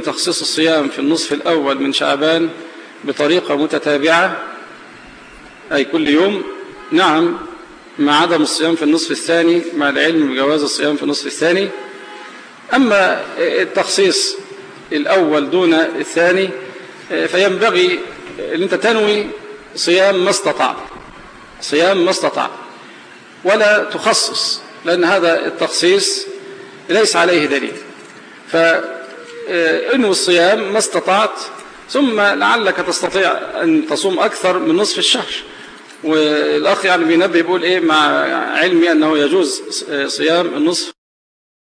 تخصيص الصيام في النصف الأول من شعبان بطريقة متتابعة أي كل يوم. نعم مع عدم الصيام في النصف الثاني مع العلم بجواز الصيام في النصف الثاني. أما التخصيص الأول دون الثاني فينبغي أن أنت تنوي صيام ما استطعت. صيام ما استطعت. ولا تخصص لأن هذا التخصيص ليس عليه دليل. فإنو الصيام ما استطعت ثم لعلك تستطيع أن تصوم أكثر من نصف الشهر. والأخ يعني بينبه بيقول إيه مع علمي أنه يجوز صيام النصف